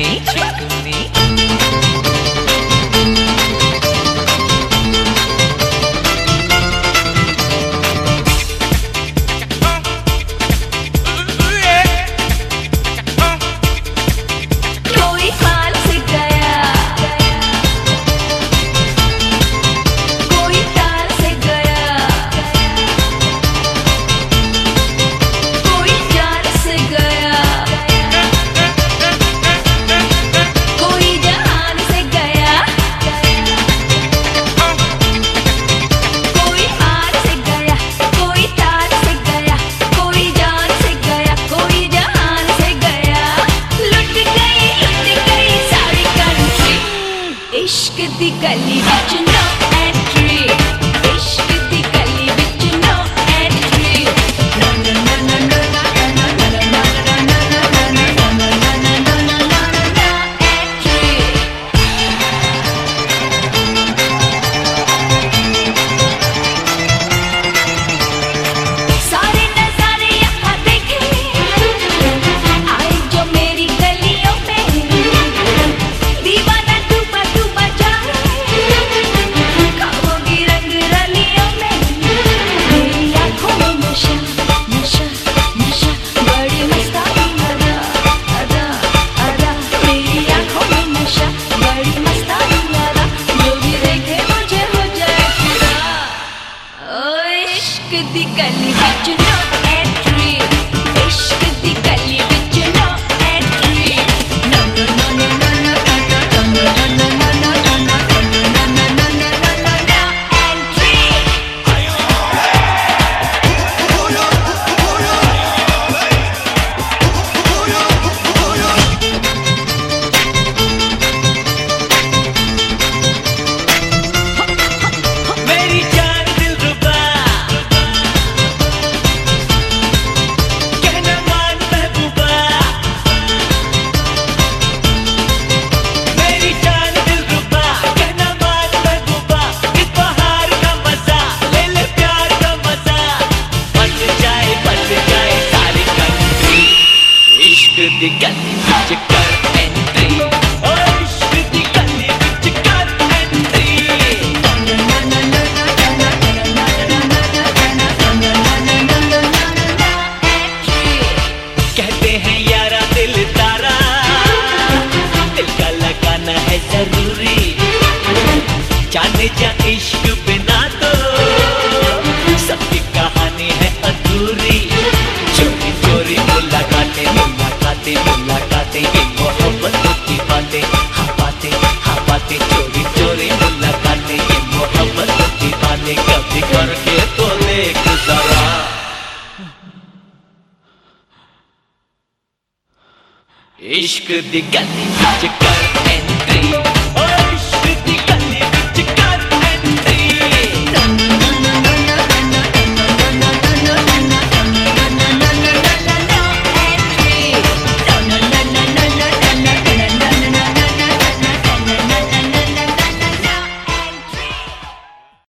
me, tickle me. Catching इश्क दी गली